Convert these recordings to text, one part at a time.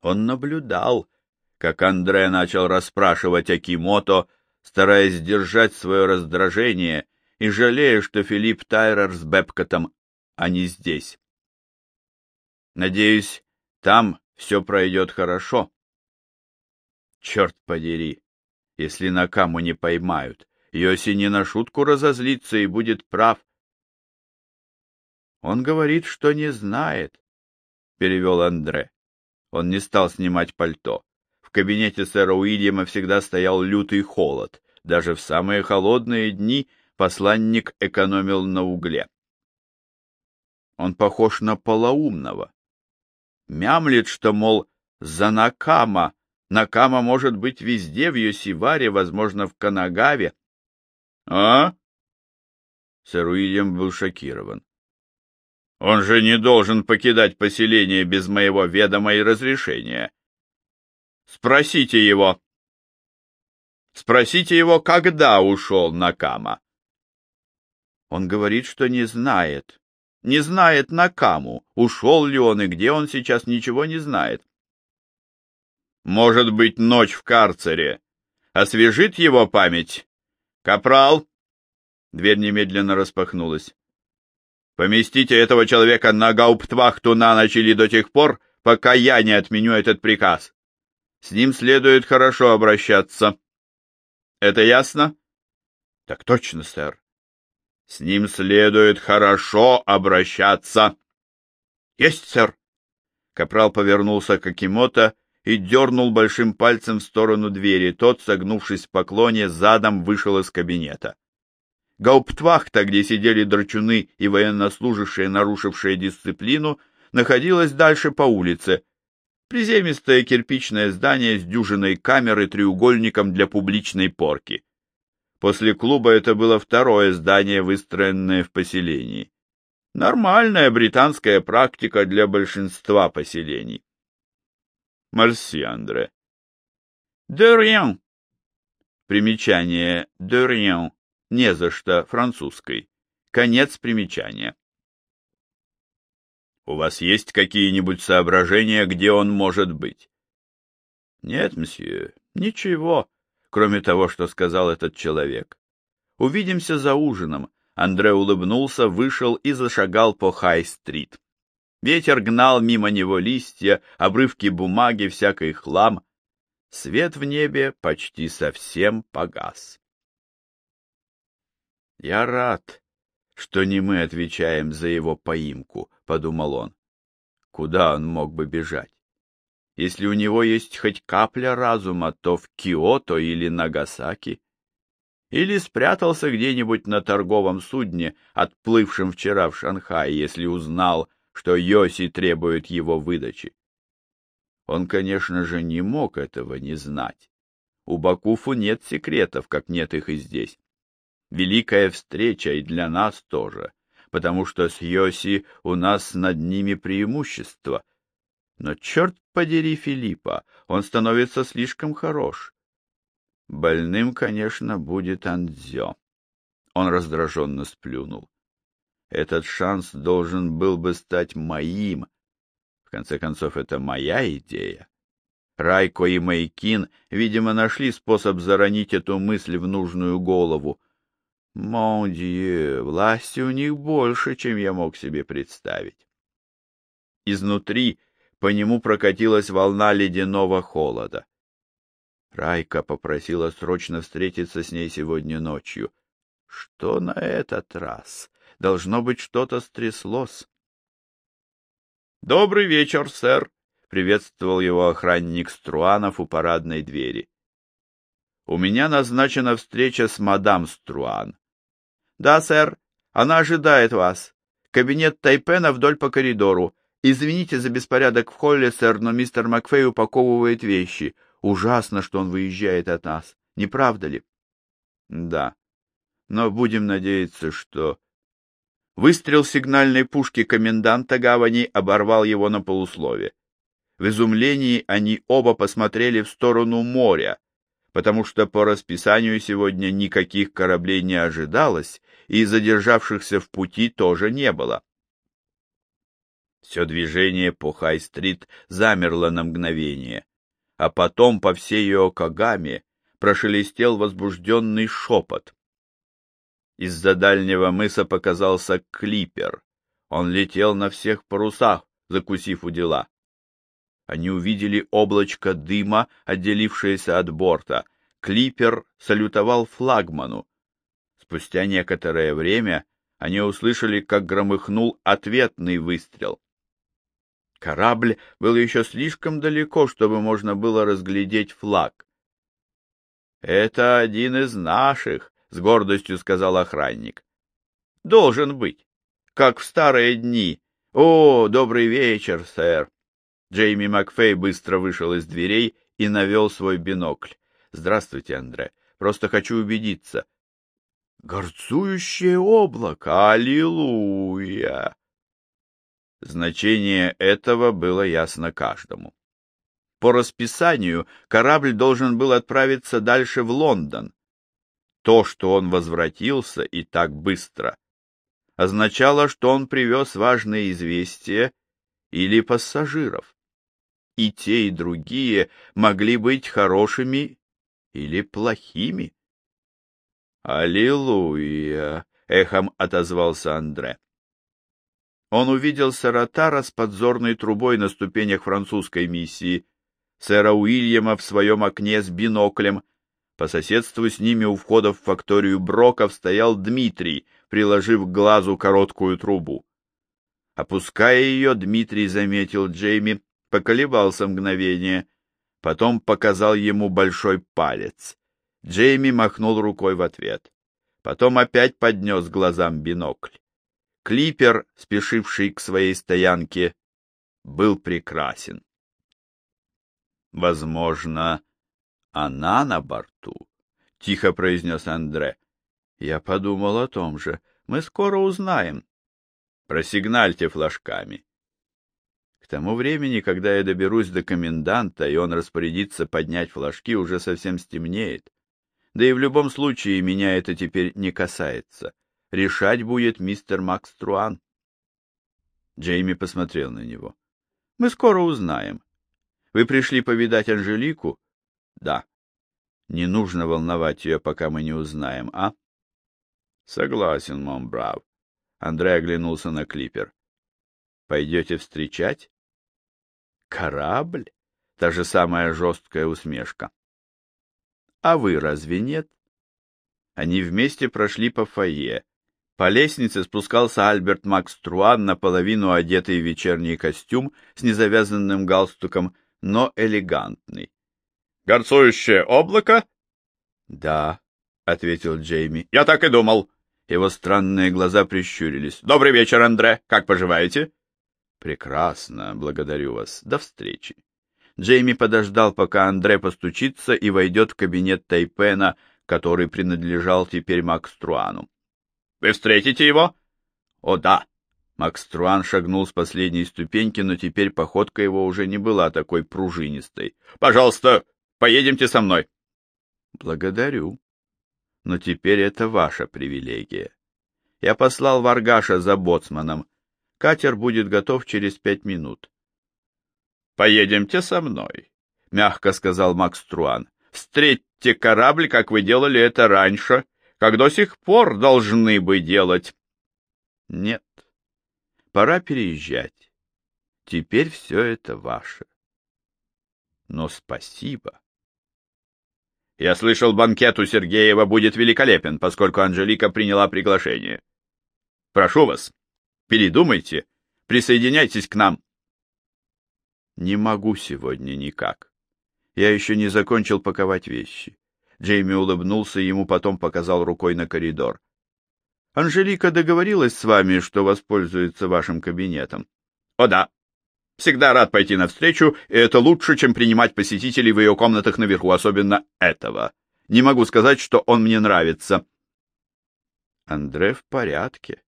Он наблюдал, как Андре начал расспрашивать Акимото, стараясь сдержать свое раздражение и жалея, что Филипп Тайрер с Бепкотом, а не здесь. Надеюсь, там все пройдет хорошо. Черт подери, если Накаму не поймают, Йоси не на шутку разозлится и будет прав. Он говорит, что не знает, — перевел Андре. Он не стал снимать пальто. В кабинете сэра Уильяма всегда стоял лютый холод. Даже в самые холодные дни посланник экономил на угле. Он похож на полоумного. Мямлет, что, мол, за Накама. Накама может быть везде, в Йосиваре, возможно, в Канагаве. А? Сэр Уильям был шокирован. Он же не должен покидать поселение без моего ведома и разрешения. Спросите его. Спросите его, когда ушел Накама. Он говорит, что не знает. Не знает Накаму, ушел ли он и где он сейчас, ничего не знает. Может быть, ночь в карцере. Освежит его память? Капрал! Дверь немедленно распахнулась. Поместите этого человека на гауптвахту на ночь или до тех пор, пока я не отменю этот приказ. С ним следует хорошо обращаться. Это ясно? Так точно, сэр. С ним следует хорошо обращаться. Есть, сэр. Капрал повернулся к Акимото и дернул большим пальцем в сторону двери. Тот, согнувшись в поклоне, задом вышел из кабинета. Гауптвахта, где сидели драчуны и военнослужащие, нарушившие дисциплину, находилась дальше по улице. Приземистое кирпичное здание с дюжиной камер и треугольником для публичной порки. После клуба это было второе здание, выстроенное в поселении. Нормальная британская практика для большинства поселений. Марси, Андре. De. Примечание rien не за что французской. Конец примечания. У вас есть какие-нибудь соображения, где он может быть? Нет, мсье, ничего, кроме того, что сказал этот человек. Увидимся за ужином. Андре улыбнулся, вышел и зашагал по Хай-стрит. Ветер гнал мимо него листья, обрывки бумаги, всякий хлам. Свет в небе почти совсем погас. «Я рад, что не мы отвечаем за его поимку», — подумал он. Куда он мог бы бежать? Если у него есть хоть капля разума, то в Киото или Нагасаки. Или спрятался где-нибудь на торговом судне, отплывшем вчера в Шанхай, если узнал, что Йоси требует его выдачи. Он, конечно же, не мог этого не знать. У Бакуфу нет секретов, как нет их и здесь великая встреча и для нас тоже, потому что с Йоси у нас над ними преимущество. Но черт подери Филиппа, он становится слишком хорош. Больным, конечно, будет Андзё. Он раздраженно сплюнул. Этот шанс должен был бы стать моим. В конце концов, это моя идея. Райко и Майкин, видимо, нашли способ заронить эту мысль в нужную голову. Мондье, власти у них больше, чем я мог себе представить. Изнутри по нему прокатилась волна ледяного холода. Райка попросила срочно встретиться с ней сегодня ночью. Что на этот раз? Должно быть, что-то стряслось. — Добрый вечер, сэр! — приветствовал его охранник Струанов у парадной двери. — У меня назначена встреча с мадам Струан. Да, сэр. Она ожидает вас. Кабинет Тайпена вдоль по коридору. Извините за беспорядок в холле, сэр, но мистер Макфей упаковывает вещи. Ужасно, что он выезжает от нас. Не правда ли? Да. Но будем надеяться, что... Выстрел сигнальной пушки коменданта гавани оборвал его на полуслове. В изумлении они оба посмотрели в сторону моря, потому что по расписанию сегодня никаких кораблей не ожидалось, и задержавшихся в пути тоже не было. Все движение по Хай-стрит замерло на мгновение, а потом по всей Йокогаме прошелестел возбужденный шепот. Из-за дальнего мыса показался клипер. Он летел на всех парусах, закусив у дела. Они увидели облачко дыма, отделившееся от борта. Клипер салютовал флагману. Спустя некоторое время они услышали, как громыхнул ответный выстрел. Корабль был еще слишком далеко, чтобы можно было разглядеть флаг. — Это один из наших, — с гордостью сказал охранник. — Должен быть, как в старые дни. О, добрый вечер, сэр. Джейми Макфей быстро вышел из дверей и навел свой бинокль. — Здравствуйте, Андре. Просто хочу убедиться. — Горцующее облако! Аллилуйя! Значение этого было ясно каждому. По расписанию корабль должен был отправиться дальше в Лондон. То, что он возвратился и так быстро, означало, что он привез важные известия или пассажиров. И те, и другие могли быть хорошими или плохими. «Аллилуйя!» — эхом отозвался Андре он увидел Саратара с подзорной трубой на ступенях французской миссии, сэра Уильяма в своем окне с биноклем. По соседству с ними у входа в факторию Броков стоял Дмитрий, приложив к глазу короткую трубу. Опуская ее, Дмитрий заметил Джейми, поколебался мгновение, потом показал ему большой палец. Джейми махнул рукой в ответ. Потом опять поднес глазам бинокль. Клипер, спешивший к своей стоянке, был прекрасен. Возможно, она на борту, — тихо произнес Андре. Я подумал о том же. Мы скоро узнаем. Просигнальте флажками. К тому времени, когда я доберусь до коменданта, и он распорядится поднять флажки, уже совсем стемнеет. Да и в любом случае меня это теперь не касается решать будет мистер Макс Труан. Джейми посмотрел на него. — Мы скоро узнаем. Вы пришли повидать Анжелику? — Да. — Не нужно волновать ее, пока мы не узнаем, а? — Согласен, мом брав. Андрей оглянулся на клипер. — Пойдете встречать? — Корабль? Та же самая жесткая усмешка. — А вы разве нет? Они вместе прошли по фойе, по лестнице спускался Альберт Макс Труан, наполовину одетый в вечерний костюм с незавязанным галстуком, но элегантный. «Горцующее облако?» «Да», — ответил Джейми. «Я так и думал». Его странные глаза прищурились. «Добрый вечер, Андре. Как поживаете?» «Прекрасно. Благодарю вас. До встречи». Джейми подождал, пока Андре постучится и войдет в кабинет Тайпена, который принадлежал теперь Макс Труану. Вы встретите его? О, да. Макс Труан шагнул с последней ступеньки, но теперь походка его уже не была такой пружинистой. Пожалуйста, поедемте со мной. Благодарю. Но теперь это ваша привилегия. Я послал Варгаша за боцманом. Катер будет готов через пять минут. Поедемте со мной, мягко сказал Макс Труан. Встретьте корабль, как вы делали это раньше, как до сих пор должны бы делать. Нет, пора переезжать. Теперь все это ваше. Но спасибо. Я слышал, банкет у Сергеева будет великолепен, поскольку Анжелика приняла приглашение. Прошу вас, передумайте, присоединяйтесь к нам. Не могу сегодня никак. Я еще не закончил паковать вещи. Джейми улыбнулся и ему потом показал рукой на коридор. «Анжелика договорилась с вами, что воспользуется вашим кабинетом?» «О да. Всегда рад пойти навстречу, и это лучше, чем принимать посетителей в ее комнатах наверху, особенно этого. Не могу сказать, что он мне нравится». Андре в порядке.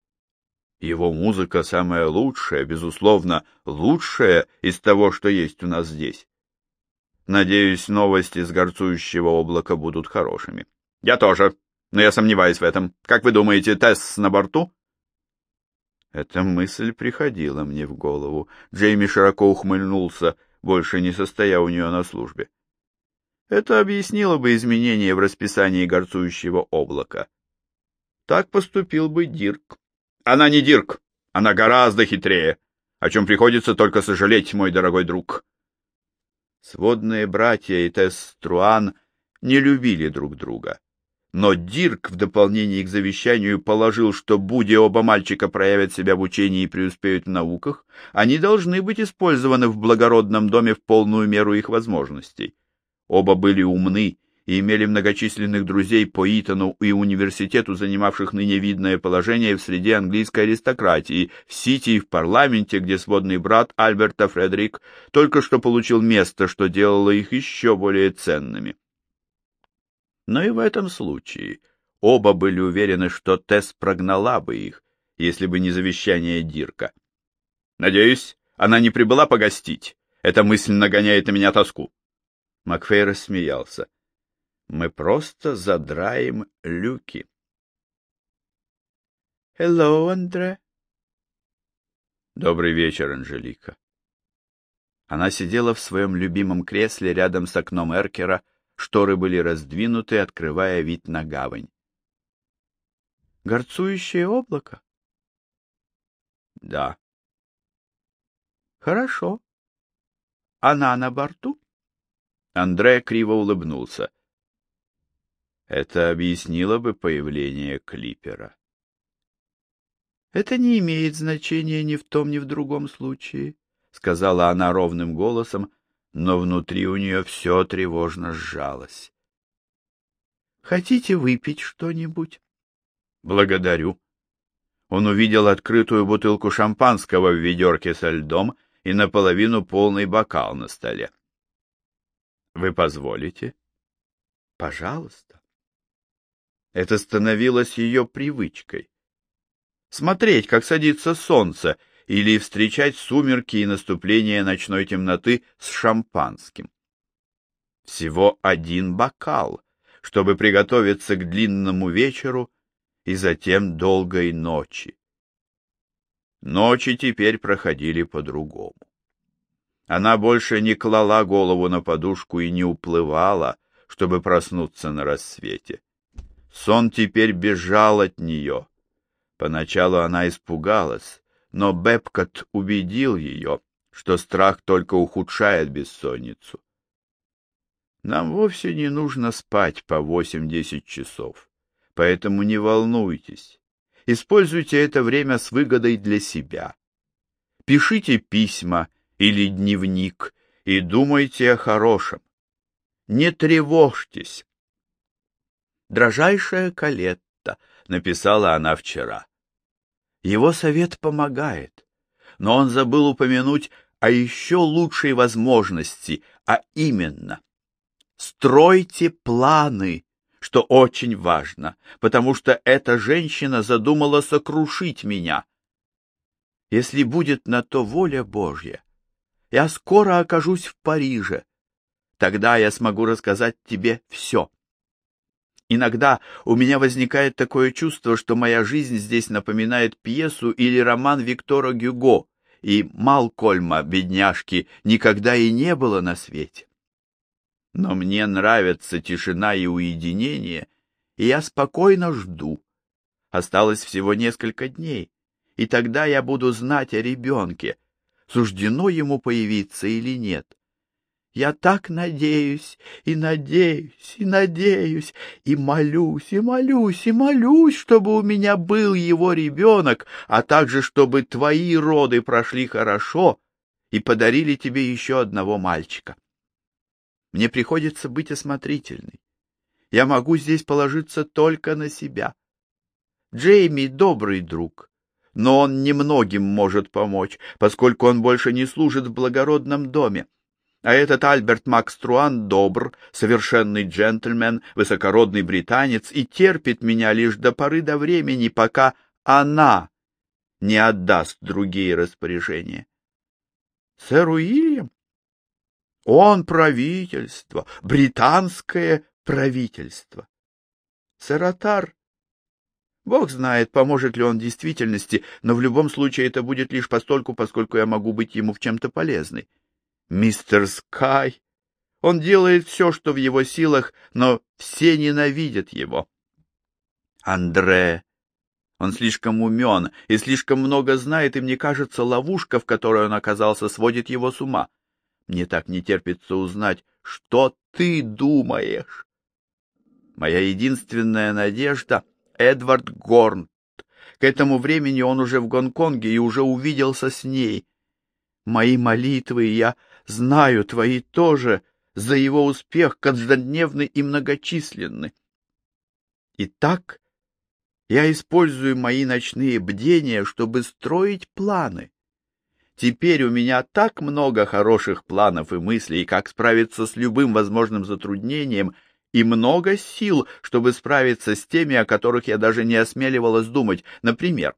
Его музыка самая лучшая, безусловно, лучшая из того, что есть у нас здесь. Надеюсь, новости с горцующего облака будут хорошими. Я тоже, но я сомневаюсь в этом. Как вы думаете, Тесс на борту? Эта мысль приходила мне в голову. Джейми широко ухмыльнулся, больше не состоя у нее на службе. Это объяснило бы изменения в расписании горцующего облака. Так поступил бы Дирк. Она не Дирк, она гораздо хитрее, о чем приходится только сожалеть, мой дорогой друг. Сводные братья и Тесс Труан не любили друг друга. Но Дирк в дополнение к завещанию положил, что, будь оба мальчика проявят себя в учении и преуспеют в науках, они должны быть использованы в благородном доме в полную меру их возможностей. Оба были умны и имели многочисленных друзей по Итону и университету, занимавших ныне видное положение в среде английской аристократии, в Сити и в парламенте, где сводный брат Альберта Фредерик только что получил место, что делало их еще более ценными. Но и в этом случае оба были уверены, что Тесс прогнала бы их, если бы не завещание Дирка. «Надеюсь, она не прибыла погостить. Эта мысль нагоняет на меня тоску». Макфей рассмеялся. «Мы просто задраем люки». «Hello, Андре». «Добрый вечер, Анжелика». Она сидела в своем любимом кресле рядом с окном Эркера, Шторы были раздвинуты, открывая вид на гавань. Горцующее облако? Да. Хорошо. Она на борту? Андре криво улыбнулся. Это объяснило бы появление клипера. Это не имеет значения ни в том, ни в другом случае, сказала она ровным голосом, но внутри у нее все тревожно сжалось. «Хотите выпить что-нибудь?» «Благодарю». Он увидел открытую бутылку шампанского в ведерке со льдом и наполовину полный бокал на столе. «Вы позволите?» «Пожалуйста». Это становилось ее привычкой. Смотреть, как садится солнце, или встречать сумерки и наступление ночной темноты с шампанским. Всего один бокал, чтобы приготовиться к длинному вечеру и затем долгой ночи. Ночи теперь проходили по-другому. Она больше не клала голову на подушку и не уплывала, чтобы проснуться на рассвете. Сон теперь бежал от нее. Поначалу она испугалась, но Бепкот убедил ее, что страх только ухудшает бессонницу. Нам вовсе не нужно спать по восемь-десять часов, поэтому не волнуйтесь. Используйте это время с выгодой для себя. Пишите письма или дневник и думайте о хорошем. Не тревожьтесь. «Дрожайшая Калетта», — написала она вчера. Его совет помогает, но он забыл упомянуть о еще лучшей возможности, а именно стройте планы, что очень важно, потому что эта женщина задумала сокрушить меня. Если будет на то воля Божья, я скоро окажусь в Париже. Тогда я смогу рассказать тебе все. Иногда у меня возникает такое чувство, что моя жизнь здесь напоминает пьесу или роман Виктора Гюго, и Малкольма, бедняжки, никогда и не было на свете. Но мне нравится тишина и уединение, и я спокойно жду. Осталось всего несколько дней, и тогда я буду знать о ребенке, суждено ему появиться или нет. Я так надеюсь, и надеюсь, и надеюсь, и молюсь, и молюсь, и молюсь, чтобы у меня был его ребенок, а также чтобы твои роды прошли хорошо и подарили тебе еще одного мальчика. Мне приходится быть осмотрительной. Я могу здесь положиться только на себя. Джейми — добрый друг, но он немногим может помочь, поскольку он больше не служит в благородном доме. А этот Альберт Макс Труан добр, совершенный джентльмен, высокородный британец и терпит меня лишь до поры до времени, пока она не отдаст другие распоряжения. Сэр Уильям? Он правительство, британское правительство. Сэр Атар? Бог знает, поможет ли он действительности, но в любом случае это будет лишь постольку, поскольку я могу быть ему в чем-то полезной. Мистер Скай, он делает все, что в его силах, но все ненавидят его. Андре, он слишком умен и слишком много знает, и мне кажется, ловушка, в которой он оказался, сводит его с ума. Мне так не терпится узнать, что ты думаешь. Моя единственная надежда — Эдвард Горнт. К этому времени он уже в Гонконге и уже увиделся с ней. Мои молитвы, я знаю, твои тоже, за его успех каждодневны и многочисленны. Итак, я использую мои ночные бдения, чтобы строить планы. Теперь у меня так много хороших планов и мыслей, как справиться с любым возможным затруднением, и много сил, чтобы справиться с теми, о которых я даже не осмеливалась думать. Например,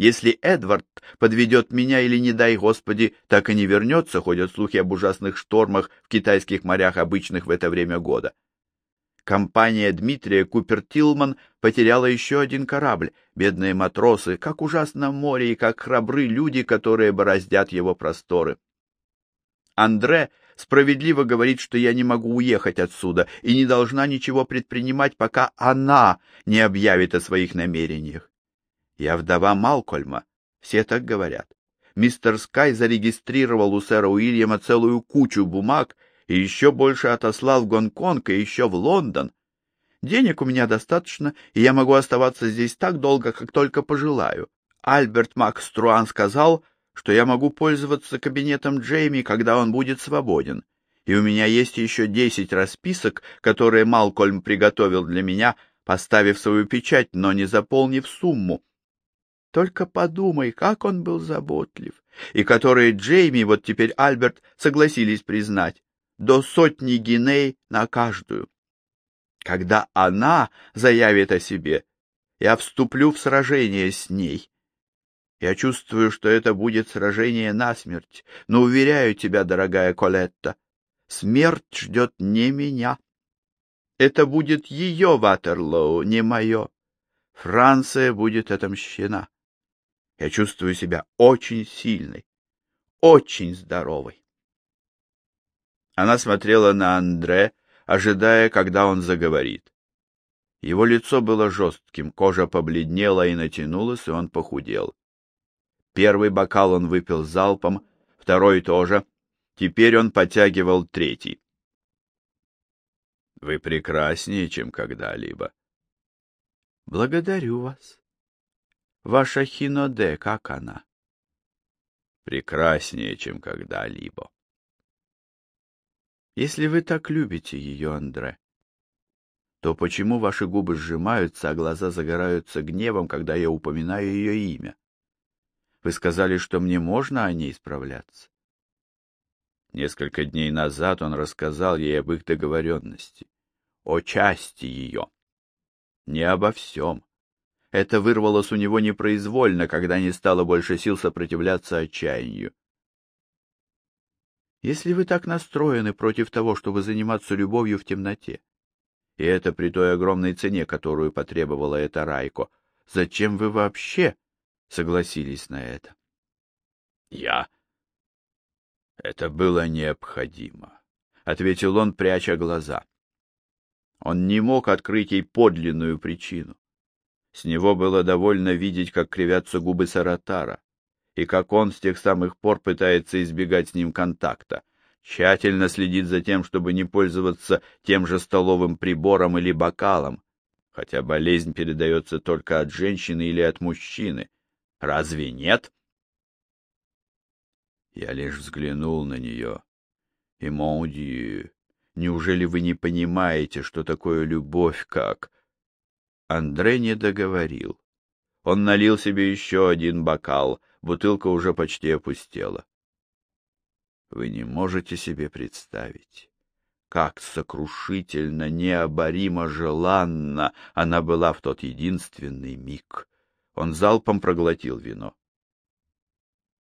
если Эдвард подведет меня или, не дай Господи, так и не вернется, ходят слухи об ужасных штормах в китайских морях, обычных в это время года. Компания Дмитрия Купер-Тилман потеряла еще один корабль. Бедные матросы, как ужасно море и как храбры люди, которые бороздят его просторы. Андре справедливо говорит, что я не могу уехать отсюда и не должна ничего предпринимать, пока она не объявит о своих намерениях. Я вдова Малкольма, все так говорят. Мистер Скай зарегистрировал у сэра Уильяма целую кучу бумаг и еще больше отослал в Гонконг и еще в Лондон. Денег у меня достаточно, и я могу оставаться здесь так долго, как только пожелаю. Альберт Макструан сказал, что я могу пользоваться кабинетом Джейми, когда он будет свободен. И у меня есть еще десять расписок, которые Малкольм приготовил для меня, поставив свою печать, но не заполнив сумму. Только подумай, как он был заботлив, и которые Джейми, вот теперь Альберт, согласились признать до сотни гиней на каждую. Когда она заявит о себе, я вступлю в сражение с ней. Я чувствую, что это будет сражение насмерть, но уверяю тебя, дорогая Колетта, смерть ждет не меня. Это будет ее Ватерлоу, не мое. Франция будет отомщена. Я чувствую себя очень сильной, очень здоровой. Она смотрела на Андре, ожидая, когда он заговорит. Его лицо было жестким, кожа побледнела и натянулась, и он похудел. Первый бокал он выпил залпом, второй тоже. Теперь он потягивал третий. — Вы прекраснее, чем когда-либо. — Благодарю вас. Ваша хиноде, как она? — Прекраснее, чем когда-либо. Если вы так любите ее, Андре, то почему ваши губы сжимаются, а глаза загораются гневом, когда я упоминаю ее имя? Вы сказали, что мне можно о ней справляться. Несколько дней назад он рассказал ей об их договоренности, о части ее. Не обо всем. Это вырвалось у него непроизвольно, когда не стало больше сил сопротивляться отчаянию. Если вы так настроены против того, чтобы заниматься любовью в темноте, и это при той огромной цене, которую потребовала эта Райко, зачем вы вообще согласились на это? Я. Это было необходимо, ответил он, пряча глаза. Он не мог открыть ей подлинную причину. С него было довольно видеть, как кривятся губы Саратара и как он с тех самых пор пытается избегать с ним контакта, тщательно следит за тем, чтобы не пользоваться тем же столовым прибором или бокалом, хотя болезнь передается только от женщины или от мужчины. Разве нет? Я лишь взглянул на нее. И, Моудию, неужели вы не понимаете, что такое любовь как... Андре не договорил. Он налил себе еще один бокал, бутылка уже почти опустела. Вы не можете себе представить, как сокрушительно, необоримо желанна она была в тот единственный миг. Он залпом проглотил вино.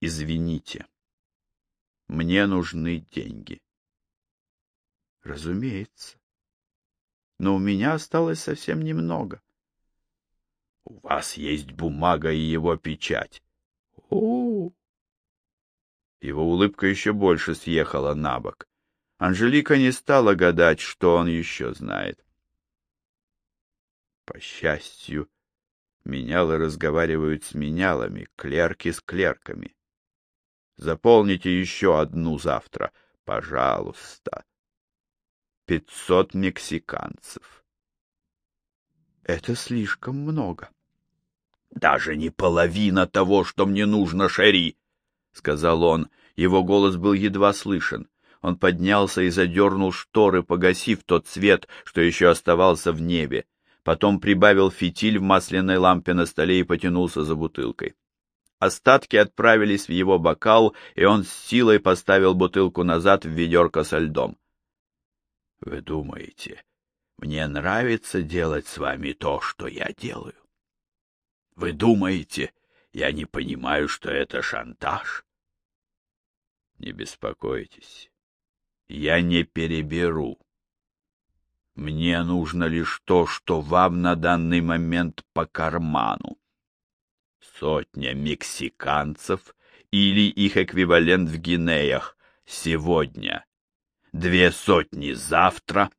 Извините, мне нужны деньги. Разумеется. Но у меня осталось совсем немного. У вас есть бумага и его печать. О, Его улыбка еще больше съехала на бок. Анжелика не стала гадать, что он еще знает. По счастью, менялы разговаривают с менялами, клерки с клерками. Заполните еще одну завтра, пожалуйста. Пятьсот мексиканцев. это слишком много. Даже не половина того, что мне нужно, Шерри, — сказал он. Его голос был едва слышен. Он поднялся и задернул шторы, погасив тот свет, что еще оставался в небе. Потом прибавил фитиль в масляной лампе на столе и потянулся за бутылкой. Остатки отправились в его бокал, и он с силой поставил бутылку назад в ведерко со льдом. — Вы думаете, мне нравится делать с вами то, что я делаю? Вы думаете, я не понимаю, что это шантаж? Не беспокойтесь, я не переберу. Мне нужно лишь то, что вам на данный момент по карману сотня мексиканцев или их эквивалент в гинеях сегодня, две сотни завтра,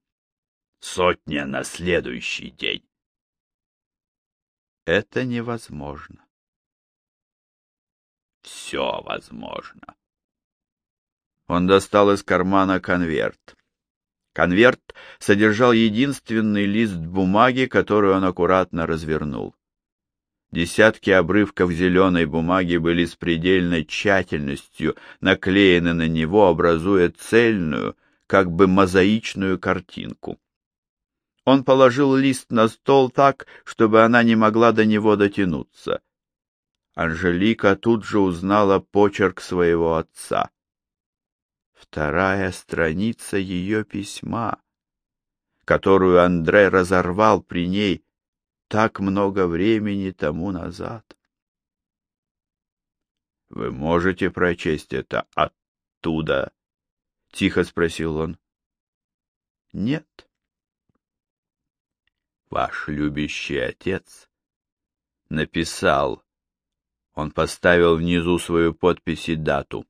сотня на следующий день. Это невозможно. Все возможно. Он достал из кармана конверт. Конверт содержал единственный лист бумаги, который он аккуратно развернул. Десятки обрывков зеленой бумаги были с предельной тщательностью наклеены на него, образуя цельную, как бы мозаичную картинку. Он положил лист на стол так, чтобы она не могла до него дотянуться. Анжелика тут же узнала почерк своего отца. Вторая страница ее письма, которую Андре разорвал при ней, так много времени тому назад. — Вы можете прочесть это оттуда? — тихо спросил он. — Нет. Ваш любящий отец написал. Он поставил внизу свою подпись и дату.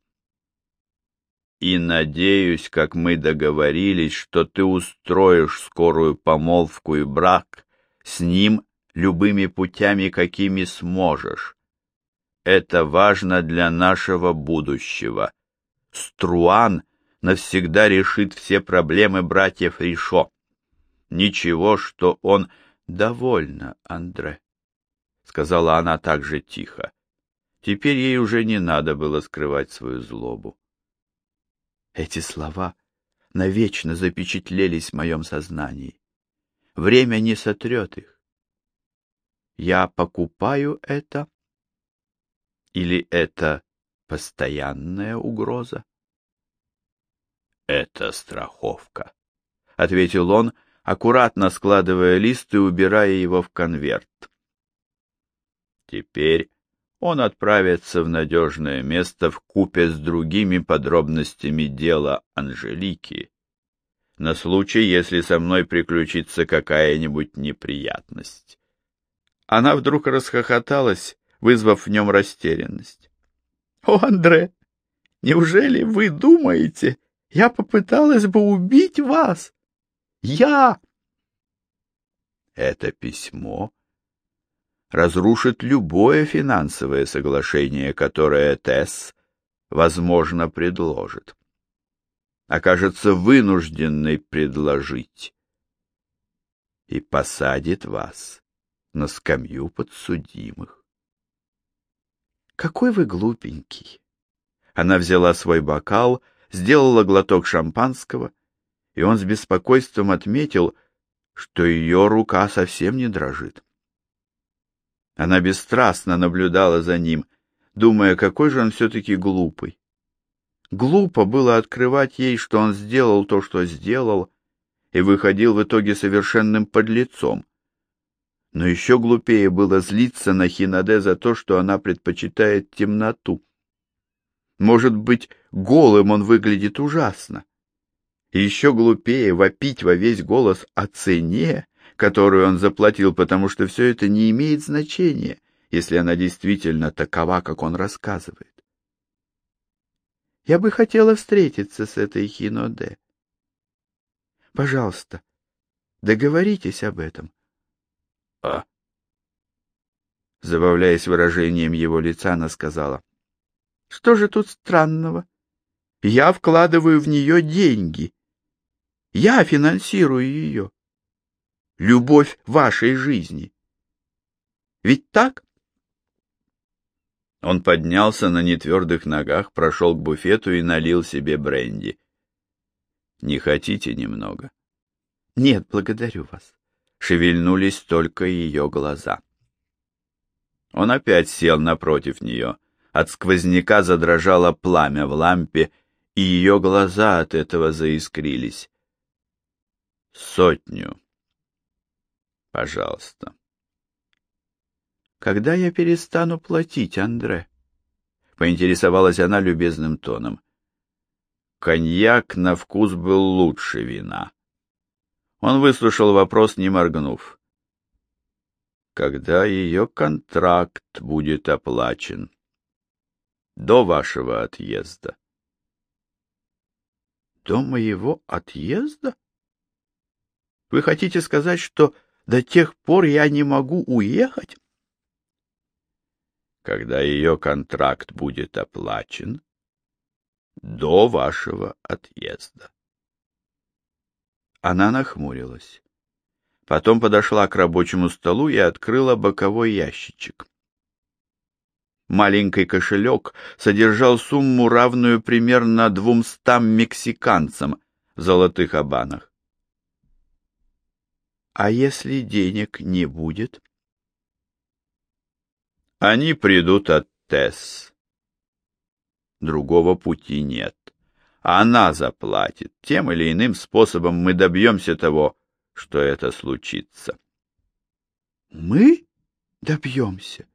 И надеюсь, как мы договорились, что ты устроишь скорую помолвку и брак с ним любыми путями, какими сможешь. Это важно для нашего будущего. Струан навсегда решит все проблемы братьев Ришо. Ничего, что он... довольно, Андре, — сказала она так же тихо. Теперь ей уже не надо было скрывать свою злобу. Эти слова навечно запечатлелись в моем сознании. Время не сотрет их я покупаю это? Или это постоянная угроза? Это страховка, — ответил он, аккуратно складывая лист и убирая его в конверт. Теперь он отправится в надежное место в купе с другими подробностями дела Анжелики, на случай, если со мной приключится какая-нибудь неприятность. Она вдруг расхохоталась, вызвав в нем растерянность. — О, Андре, неужели вы думаете, я попыталась бы убить вас? Я! Это письмо разрушит любое финансовое соглашение, которое Тесс, возможно, предложит. Окажется вынужденной предложить и посадит вас на скамью подсудимых. Какой вы глупенький. Она взяла свой бокал, сделала глоток шампанского, и он с беспокойством отметил, что ее рука совсем не дрожит. Она бесстрастно наблюдала за ним, думая, какой же он все-таки глупый. Глупо было открывать ей, что он сделал то, что сделал, и выходил в итоге совершенным подлецом. Но еще глупее было злиться на Хинаде за то, что она предпочитает темноту. Может быть, голым он выглядит ужасно. И еще глупее вопить во весь голос о цене, которую он заплатил, потому что все это не имеет значения, если она действительно такова, как он рассказывает. Я бы хотела встретиться с этой Хиноде. Пожалуйста, договоритесь об этом. — А? Забавляясь выражением его лица, она сказала. — Что же тут странного? Я вкладываю в нее деньги. Я финансирую ее. Любовь вашей жизни. Ведь так? Он поднялся на нетвердых ногах, прошел к буфету и налил себе бренди. «Не хотите немного?» «Нет, благодарю вас». Шевельнулись только ее глаза. Он опять сел напротив нее. От сквозняка задрожало пламя в лампе, и ее глаза от этого заискрились. «Сотню. Пожалуйста». Когда я перестану платить, Андре? Поинтересовалась она любезным тоном. Коньяк на вкус был лучше вина. Он выслушал вопрос, не моргнув. Когда ее контракт будет оплачен? До вашего отъезда. До моего отъезда? Вы хотите сказать, что до тех пор я не могу уехать? когда ее контракт будет оплачен, до вашего отъезда. Она нахмурилась. Потом подошла к рабочему столу и открыла боковой ящичек. Маленький кошелек содержал сумму, равную примерно двумстам мексиканцам в золотых обанах. А если денег не будет? Они придут от Тесс. Другого пути нет. Она заплатит. Тем или иным способом мы добьемся того, что это случится. Мы добьемся?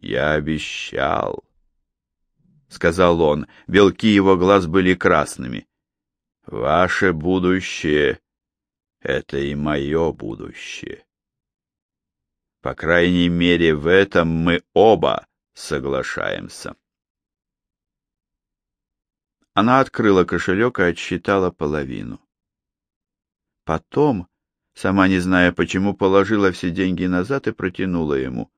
Я обещал, — сказал он. Белки его глаз были красными. Ваше будущее — это и мое будущее. По крайней мере, в этом мы оба соглашаемся. Она открыла кошелек и отсчитала половину. Потом, сама не зная почему, положила все деньги назад и протянула ему.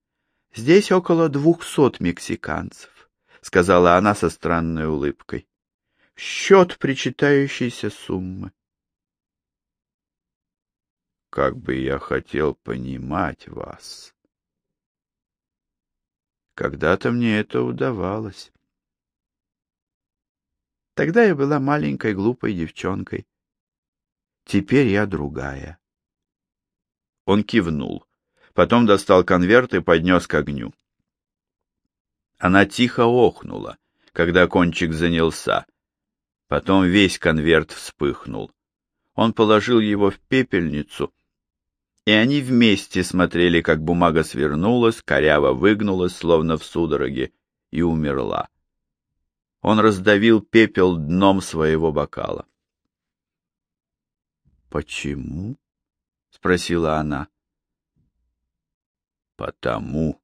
— Здесь около двухсот мексиканцев, — сказала она со странной улыбкой. — Счет причитающейся суммы. Как бы я хотел понимать вас. Когда-то мне это удавалось. Тогда я была маленькой глупой девчонкой. Теперь я другая. Он кивнул, потом достал конверт и поднес к огню. Она тихо охнула, когда кончик занялся. Потом весь конверт вспыхнул. Он положил его в пепельницу и они вместе смотрели, как бумага свернулась, коряво выгнулась, словно в судороге, и умерла. Он раздавил пепел дном своего бокала. «Почему?» — спросила она. «Потому,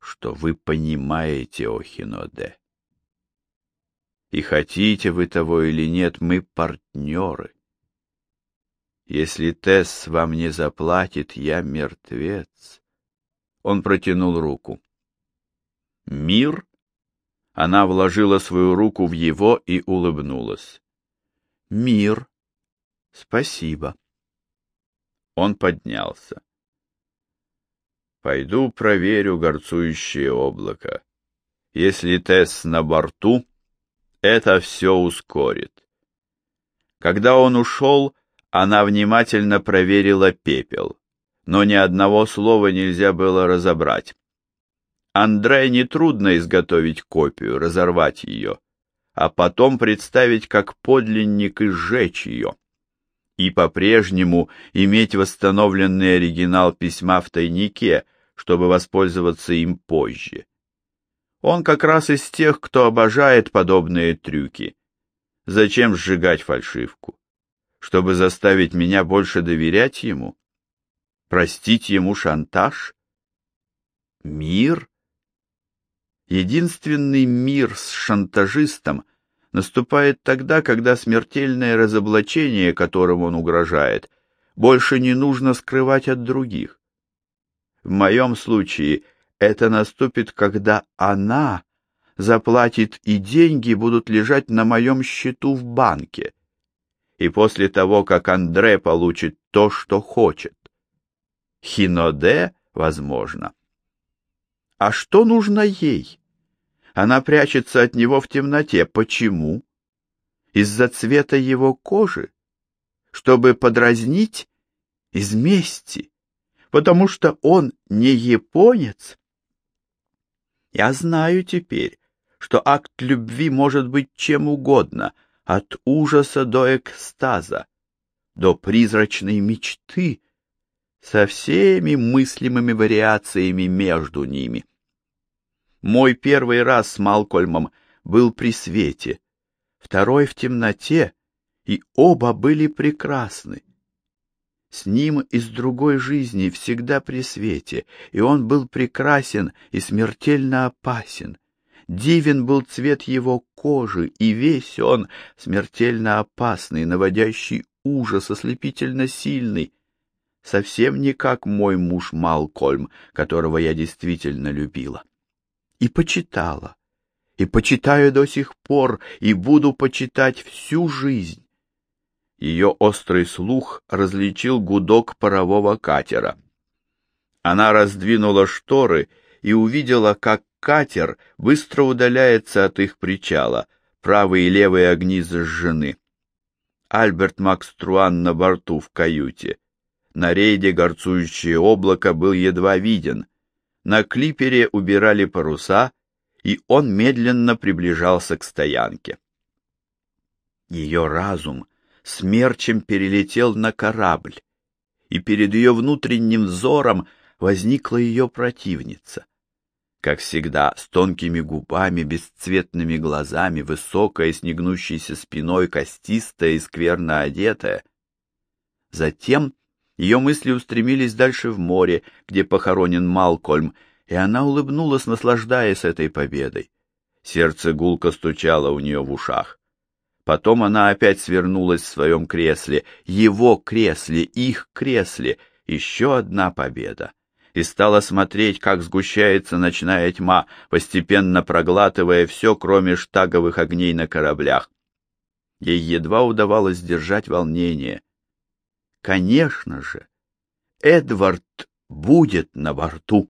что вы понимаете Охиноде. И хотите вы того или нет, мы партнеры. Если Тесс вам не заплатит, я мертвец. Он протянул руку. Мир? Она вложила свою руку в его и улыбнулась. Мир. Спасибо. Он поднялся. Пойду проверю горцующее облако. Если Тесс на борту, это все ускорит. Когда он ушел, она внимательно проверила пепел, но ни одного слова нельзя было разобрать. Андре нетрудно изготовить копию, разорвать ее, а потом представить как подлинник и сжечь ее. И по-прежнему иметь восстановленный оригинал письма в тайнике, чтобы воспользоваться им позже. Он как раз из тех, кто обожает подобные трюки. Зачем сжигать фальшивку? Чтобы заставить меня больше доверять ему? Простить ему шантаж? Мир? Единственный мир с шантажистом наступает тогда, когда смертельное разоблачение, которым он угрожает, больше не нужно скрывать от других. В моем случае это наступит, когда она заплатит и деньги будут лежать на моем счету в банке. И после того, как Андре получит то, что хочет. Хиноде, возможно. А что нужно ей? Она прячется от него в темноте. Почему? Из-за цвета его кожи? Чтобы подразнить? Из мести? Потому что он не японец? Я знаю теперь, что акт любви может быть чем угодно, от ужаса до экстаза, до призрачной мечты, со всеми мыслимыми вариациями между ними. Мой первый раз с Малкольмом был при свете, второй в темноте, и оба были прекрасны. С ним из другой жизни всегда при свете, и он был прекрасен и смертельно опасен. Дивен был цвет его кожи, и весь он смертельно опасный, наводящий ужас, ослепительно сильный. Совсем не как мой муж Малкольм, которого я действительно любила. И почитала, и почитаю до сих пор, и буду почитать всю жизнь. Ее острый слух различил гудок парового катера. Она раздвинула шторы и увидела, как катер быстро удаляется от их причала, правые и левые огни зажжены. Альберт Макструан на борту в каюте. На рейде горцующее облако был едва виден. На клипере убирали паруса, и он медленно приближался к стоянке. Ее разум смерчем перелетел на корабль, и перед ее внутренним взором возникла ее противница как всегда, с тонкими губами, бесцветными глазами, высокая, с негнущейся спиной, костистая и скверно одетая. Затем ее мысли устремились дальше в море, где похоронен Малкольм, и она улыбнулась, наслаждаясь этой победой. Сердце гулко стучало у нее в ушах. Потом она опять свернулась в своем кресле, его кресле, их кресле. Еще одна победа и стала смотреть, как сгущается ночная тьма, постепенно проглатывая все, кроме штаговых огней на кораблях. Ей едва удавалось сдержать волнение. Конечно же, Эдвард будет на борту.